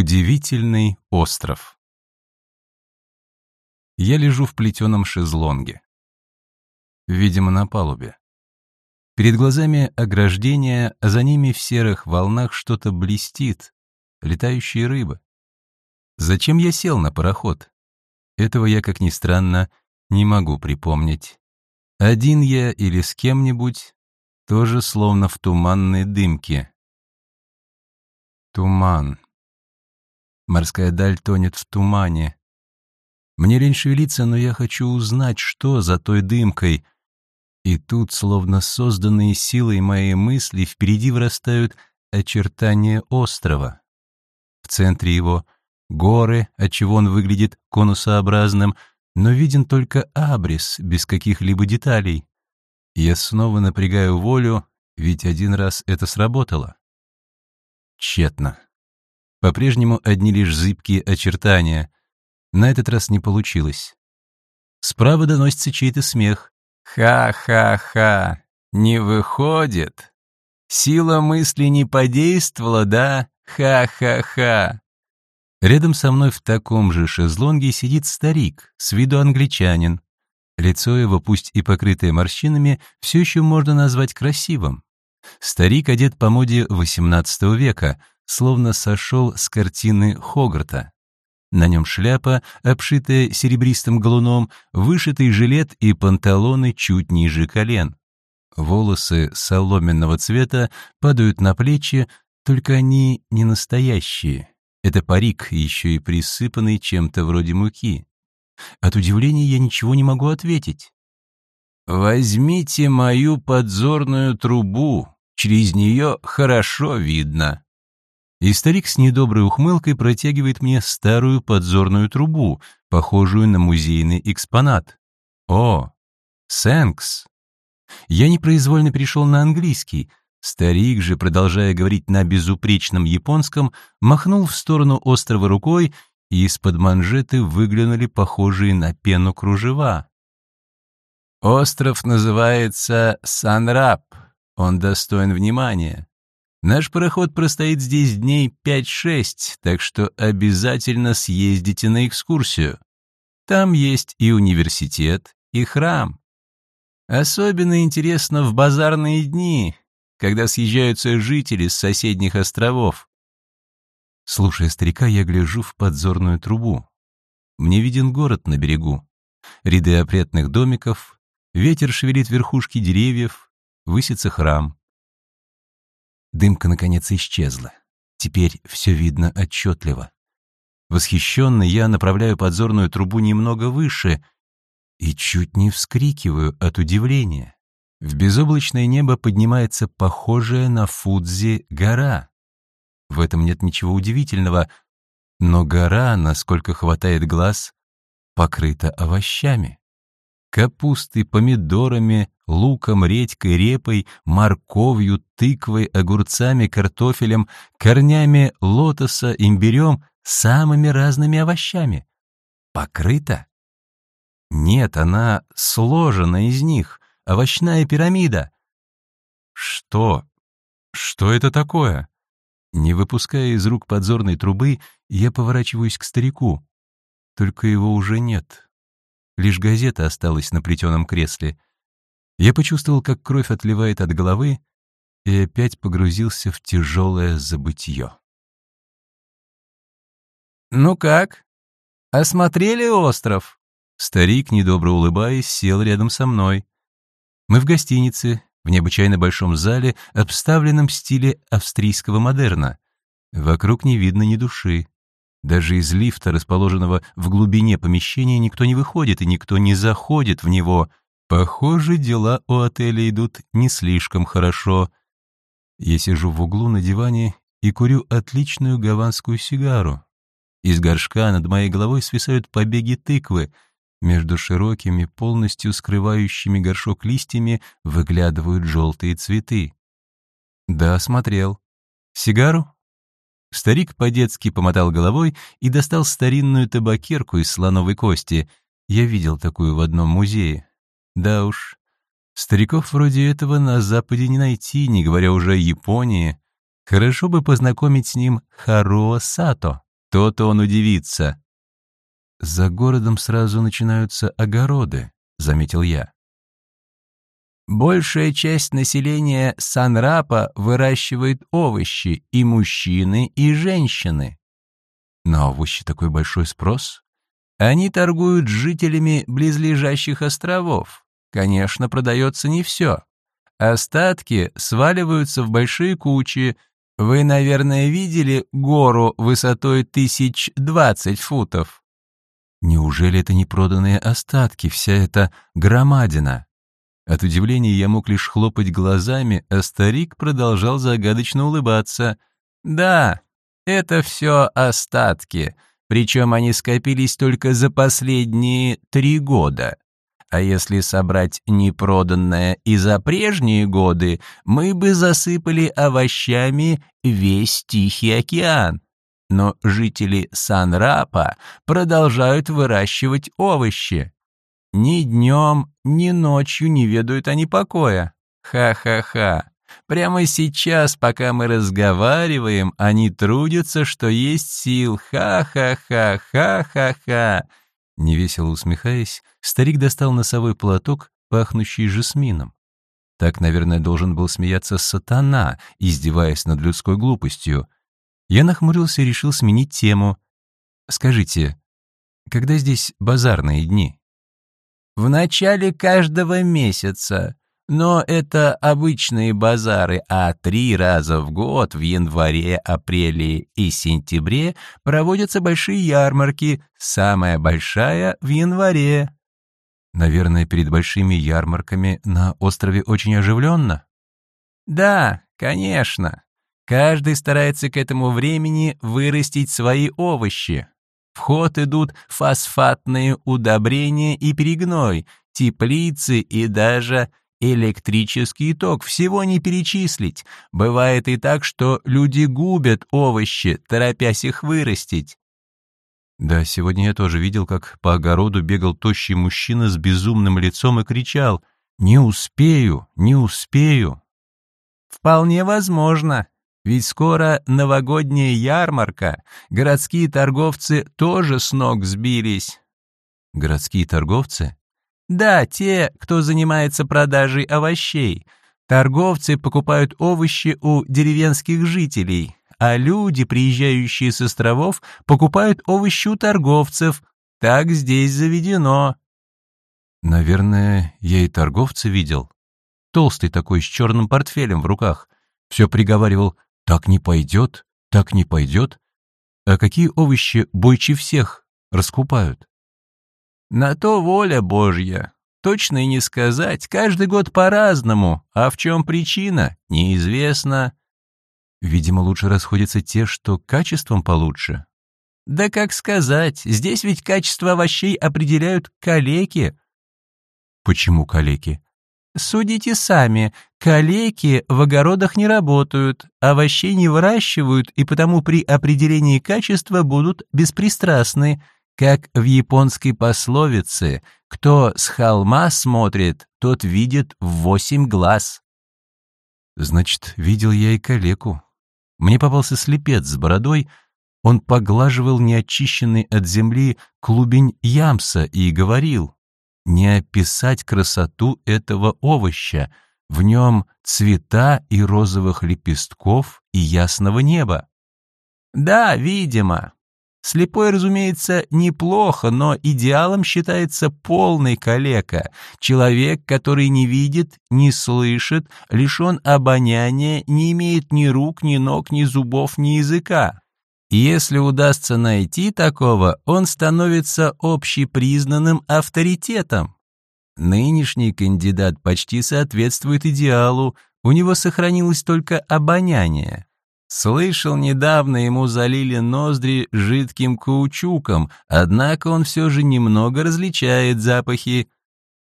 Удивительный остров. Я лежу в плетеном шезлонге. Видимо, на палубе. Перед глазами ограждения, а за ними в серых волнах что-то блестит. Летающие рыбы. Зачем я сел на пароход? Этого я, как ни странно, не могу припомнить. Один я или с кем-нибудь, тоже словно в туманной дымке. Туман. Морская даль тонет в тумане. Мне лень шевелиться, но я хочу узнать, что за той дымкой. И тут, словно созданные силой моей мысли, впереди вырастают очертания острова. В центре его горы, отчего он выглядит конусообразным, но виден только абрис, без каких-либо деталей. Я снова напрягаю волю, ведь один раз это сработало. Тщетно. По-прежнему одни лишь зыбкие очертания. На этот раз не получилось. Справа доносится чей-то смех. «Ха-ха-ха! Не выходит! Сила мысли не подействовала, да? Ха-ха-ха!» Рядом со мной в таком же шезлонге сидит старик, с виду англичанин. Лицо его, пусть и покрытое морщинами, все еще можно назвать красивым. Старик одет по моде XVIII века, словно сошел с картины Хогарта. На нем шляпа, обшитая серебристым галуном, вышитый жилет и панталоны чуть ниже колен. Волосы соломенного цвета падают на плечи, только они не настоящие. Это парик, еще и присыпанный чем-то вроде муки. От удивления я ничего не могу ответить. «Возьмите мою подзорную трубу, через нее хорошо видно», и старик с недоброй ухмылкой протягивает мне старую подзорную трубу, похожую на музейный экспонат. О, Сэнкс. Я непроизвольно перешел на английский. Старик же, продолжая говорить на безупречном японском, махнул в сторону острова рукой, и из-под манжеты выглянули похожие на пену кружева. «Остров называется Санрап. Он достоин внимания. Наш пароход простоит здесь дней 5-6, так что обязательно съездите на экскурсию. Там есть и университет, и храм. Особенно интересно в базарные дни, когда съезжаются жители с соседних островов. Слушая старика, я гляжу в подзорную трубу. Мне виден город на берегу. Ряды опрятных домиков, ветер шевелит верхушки деревьев, высится храм. Дымка, наконец, исчезла. Теперь все видно отчетливо. Восхищенный я направляю подзорную трубу немного выше и чуть не вскрикиваю от удивления. В безоблачное небо поднимается похожая на Фудзи гора. В этом нет ничего удивительного, но гора, насколько хватает глаз, покрыта овощами капустой, помидорами, луком, редькой, репой, морковью, тыквой, огурцами, картофелем, корнями лотоса, имбирем, самыми разными овощами. Покрыта? Нет, она сложена из них, овощная пирамида. Что? Что это такое? Не выпуская из рук подзорной трубы, я поворачиваюсь к старику. Только его уже нет. Лишь газета осталась на плетеном кресле. Я почувствовал, как кровь отливает от головы, и опять погрузился в тяжелое забытье. «Ну как? Осмотрели остров?» Старик, недобро улыбаясь, сел рядом со мной. Мы в гостинице, в необычайно большом зале, обставленном в стиле австрийского модерна. Вокруг не видно ни души. Даже из лифта, расположенного в глубине помещения, никто не выходит и никто не заходит в него. Похоже, дела у отеля идут не слишком хорошо. Я сижу в углу на диване и курю отличную гаванскую сигару. Из горшка над моей головой свисают побеги тыквы. Между широкими, полностью скрывающими горшок листьями выглядывают желтые цветы. Да, смотрел. Сигару? Старик по-детски помотал головой и достал старинную табакерку из слоновой кости. Я видел такую в одном музее. Да уж, стариков вроде этого на Западе не найти, не говоря уже о Японии. Хорошо бы познакомить с ним Харуо Сато. То-то он удивится. «За городом сразу начинаются огороды», — заметил я. Большая часть населения Санрапа выращивает овощи, и мужчины, и женщины. На овощи такой большой спрос? Они торгуют с жителями близлежащих островов. Конечно, продается не все. Остатки сваливаются в большие кучи. Вы, наверное, видели гору высотой тысяч двадцать футов? Неужели это не проданные остатки, вся эта громадина? От удивления я мог лишь хлопать глазами, а старик продолжал загадочно улыбаться. «Да, это все остатки, причем они скопились только за последние три года. А если собрать непроданное и за прежние годы, мы бы засыпали овощами весь Тихий океан. Но жители Санрапа продолжают выращивать овощи. Ни днем, ни ночью не ведают они покоя. Ха-ха-ха. Прямо сейчас, пока мы разговариваем, они трудятся, что есть сил. Ха-ха-ха, ха-ха-ха. Невесело усмехаясь, старик достал носовой платок, пахнущий жасмином. Так, наверное, должен был смеяться сатана, издеваясь над людской глупостью. Я нахмурился и решил сменить тему. «Скажите, когда здесь базарные дни?» в начале каждого месяца. Но это обычные базары, а три раза в год, в январе, апреле и сентябре, проводятся большие ярмарки, самая большая в январе. Наверное, перед большими ярмарками на острове очень оживленно? Да, конечно. Каждый старается к этому времени вырастить свои овощи. В ход идут фосфатные удобрения и перегной, теплицы и даже электрический ток. Всего не перечислить. Бывает и так, что люди губят овощи, торопясь их вырастить. Да, сегодня я тоже видел, как по огороду бегал тощий мужчина с безумным лицом и кричал «Не успею, не успею». Вполне возможно, ведь скоро новогодняя ярмарка, городские торговцы тоже с ног сбились. Городские торговцы? Да, те, кто занимается продажей овощей. Торговцы покупают овощи у деревенских жителей, а люди, приезжающие с островов, покупают овощи у торговцев. Так здесь заведено. Наверное, я и торговца видел. Толстый такой, с черным портфелем в руках. Все приговаривал так не пойдет, так не пойдет. А какие овощи бойче всех раскупают? На то воля Божья. Точно и не сказать, каждый год по-разному, а в чем причина, неизвестно. Видимо, лучше расходятся те, что качеством получше. Да как сказать, здесь ведь качество овощей определяют калеки. Почему калеки? Судите сами, калеки в огородах не работают, овощей не выращивают и потому при определении качества будут беспристрастны, как в японской пословице «Кто с холма смотрит, тот видит в восемь глаз». Значит, видел я и калеку. Мне попался слепец с бородой, он поглаживал неочищенный от земли клубень ямса и говорил — не описать красоту этого овоща. В нем цвета и розовых лепестков и ясного неба. Да, видимо. Слепой, разумеется, неплохо, но идеалом считается полный калека, человек, который не видит, не слышит, лишен обоняния, не имеет ни рук, ни ног, ни зубов, ни языка. Если удастся найти такого, он становится общепризнанным авторитетом. Нынешний кандидат почти соответствует идеалу, у него сохранилось только обоняние. Слышал, недавно ему залили ноздри жидким каучуком, однако он все же немного различает запахи.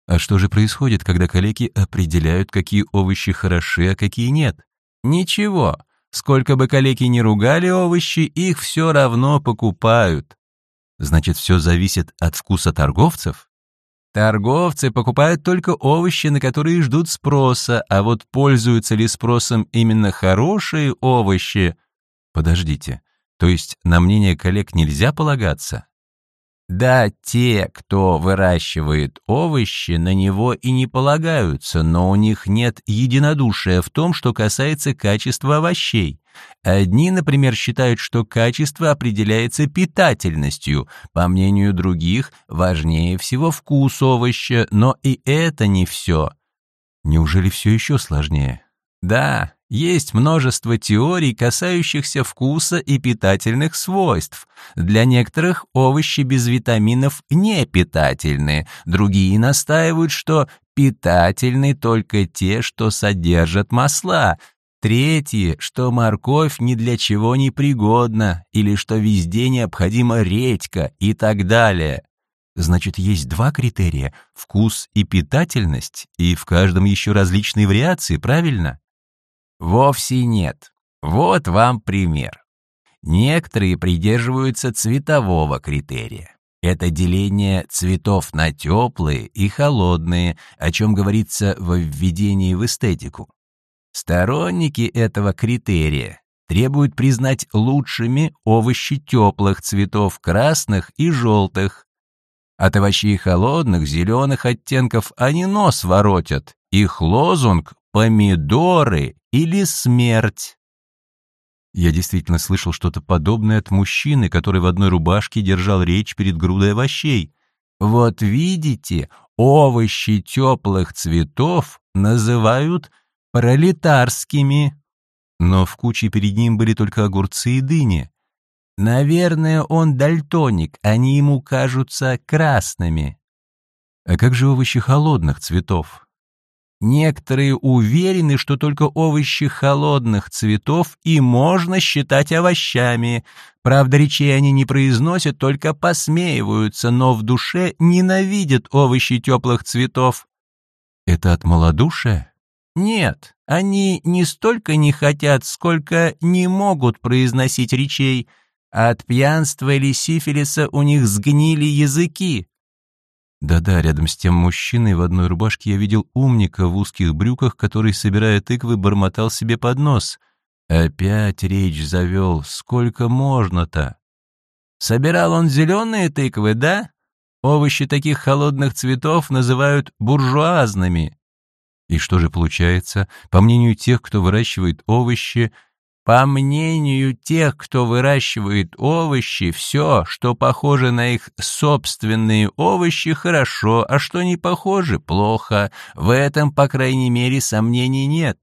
А что же происходит, когда коллеги определяют, какие овощи хороши, а какие нет? Ничего. Сколько бы калеки не ругали овощи, их все равно покупают. Значит, все зависит от вкуса торговцев? Торговцы покупают только овощи, на которые ждут спроса, а вот пользуются ли спросом именно хорошие овощи? Подождите, То есть на мнение коллег нельзя полагаться? Да, те, кто выращивает овощи, на него и не полагаются, но у них нет единодушия в том, что касается качества овощей. Одни, например, считают, что качество определяется питательностью, по мнению других, важнее всего вкус овоща, но и это не все. Неужели все еще сложнее? Да, есть множество теорий, касающихся вкуса и питательных свойств. Для некоторых овощи без витаминов не питательны, другие настаивают, что питательны только те, что содержат масла, Третьи, что морковь ни для чего не пригодна, или что везде необходима редька и так далее. Значит, есть два критерия — вкус и питательность, и в каждом еще различные вариации, правильно? Вовсе нет. Вот вам пример. Некоторые придерживаются цветового критерия. Это деление цветов на теплые и холодные, о чем говорится во введении в эстетику. Сторонники этого критерия требуют признать лучшими овощи теплых цветов красных и желтых. От овощей холодных, зеленых оттенков они нос воротят. Их лозунг «помидоры» или «смерть». Я действительно слышал что-то подобное от мужчины, который в одной рубашке держал речь перед грудой овощей. Вот видите, овощи теплых цветов называют пролетарскими. Но в куче перед ним были только огурцы и дыни. Наверное, он дальтоник, они ему кажутся красными. А как же овощи холодных цветов? Некоторые уверены, что только овощи холодных цветов и можно считать овощами. Правда, речей они не произносят, только посмеиваются, но в душе ненавидят овощи теплых цветов. Это от малодушия? Нет, они не столько не хотят, сколько не могут произносить речей. От пьянства или сифилиса у них сгнили языки. Да-да, рядом с тем мужчиной в одной рубашке я видел умника в узких брюках, который, собирая тыквы, бормотал себе под нос. Опять речь завел. Сколько можно-то? Собирал он зеленые тыквы, да? Овощи таких холодных цветов называют буржуазными. И что же получается? По мнению тех, кто выращивает овощи, по мнению тех, кто выращивает овощи, все, что похоже на их собственные овощи, хорошо, а что не похоже, плохо. В этом, по крайней мере, сомнений нет.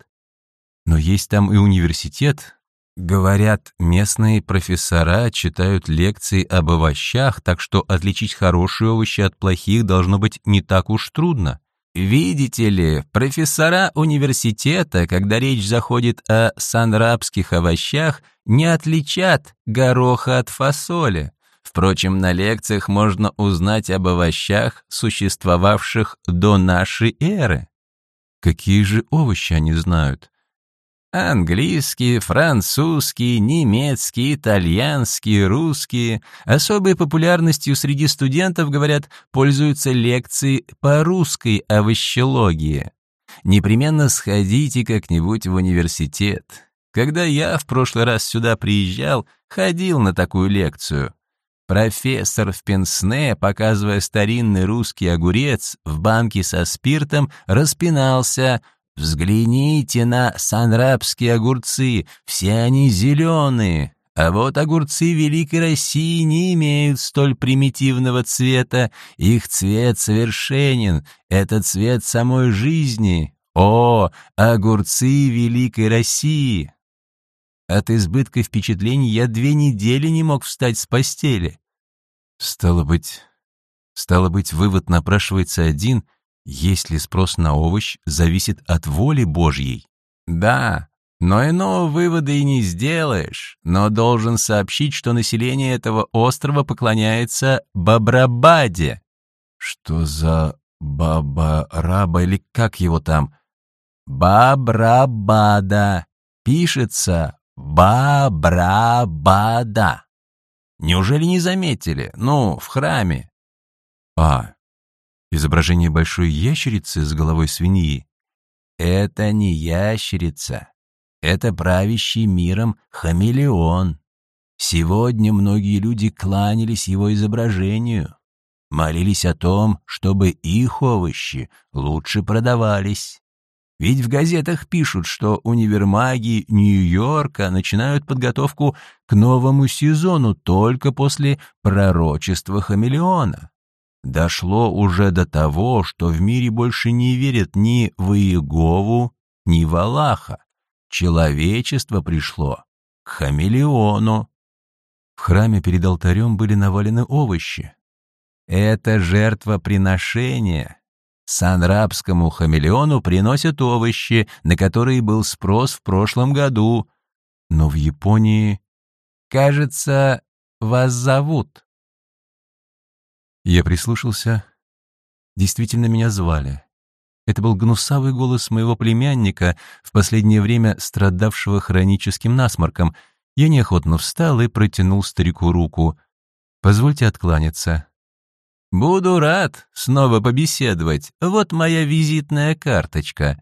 Но есть там и университет. Говорят, местные профессора читают лекции об овощах, так что отличить хорошие овощи от плохих должно быть не так уж трудно. Видите ли, профессора университета, когда речь заходит о санрабских овощах, не отличат гороха от фасоли. Впрочем, на лекциях можно узнать об овощах, существовавших до нашей эры. Какие же овощи они знают? Английские, французские, немецкие, итальянские, русские. Особой популярностью среди студентов, говорят, пользуются лекции по русской овощологии. Непременно сходите как-нибудь в университет. Когда я в прошлый раз сюда приезжал, ходил на такую лекцию. Профессор в пенсне, показывая старинный русский огурец в банке со спиртом, распинался – Взгляните на санрабские огурцы, все они зеленые, а вот огурцы Великой России не имеют столь примитивного цвета, их цвет совершенен, это цвет самой жизни. О, огурцы Великой России! От избытка впечатлений я две недели не мог встать с постели. Стало быть, стало быть, вывод напрашивается один — есть ли спрос на овощ, зависит от воли Божьей. Да, но иного вывода и не сделаешь, но должен сообщить, что население этого острова поклоняется Бабрабаде. Что за Баба-Раба или как его там? Бабрабада. Пишется Бабрабада. Неужели не заметили? Ну, в храме. А, Изображение большой ящерицы с головой свиньи. Это не ящерица. Это правящий миром хамелеон. Сегодня многие люди кланялись его изображению, молились о том, чтобы их овощи лучше продавались. Ведь в газетах пишут, что универмаги Нью-Йорка начинают подготовку к новому сезону только после пророчества хамелеона. Дошло уже до того, что в мире больше не верят ни в Иегову, ни в Аллаха. Человечество пришло к хамелеону. В храме перед алтарем были навалены овощи. Это жертвоприношение. Санрабскому хамелеону приносят овощи, на которые был спрос в прошлом году. Но в Японии, кажется, вас зовут. Я прислушался. Действительно, меня звали. Это был гнусавый голос моего племянника, в последнее время страдавшего хроническим насморком. Я неохотно встал и протянул старику руку. «Позвольте откланяться». «Буду рад снова побеседовать. Вот моя визитная карточка».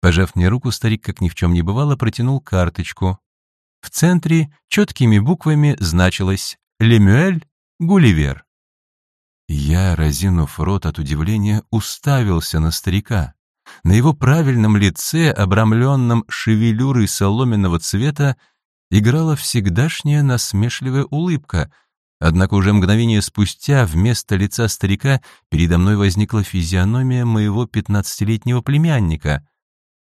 Пожав мне руку, старик, как ни в чем не бывало, протянул карточку. В центре четкими буквами значилось «Лемюэль Гулливер». Я, разинув рот от удивления, уставился на старика. На его правильном лице, обрамленном шевелюрой соломенного цвета, играла всегдашняя насмешливая улыбка, однако уже мгновение спустя вместо лица старика передо мной возникла физиономия моего пятнадцатилетнего племянника.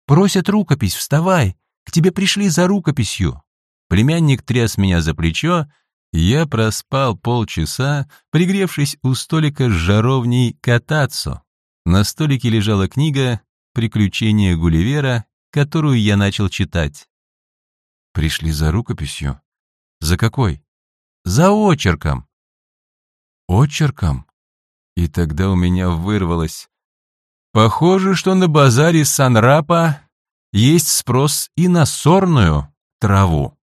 «Просят рукопись, вставай! К тебе пришли за рукописью!» Племянник тряс меня за плечо, я проспал полчаса, пригревшись у столика с жаровней катацу. На столике лежала книга «Приключения Гулливера», которую я начал читать. Пришли за рукописью? За какой? За очерком. Очерком? И тогда у меня вырвалось. Похоже, что на базаре Санрапа есть спрос и на сорную траву.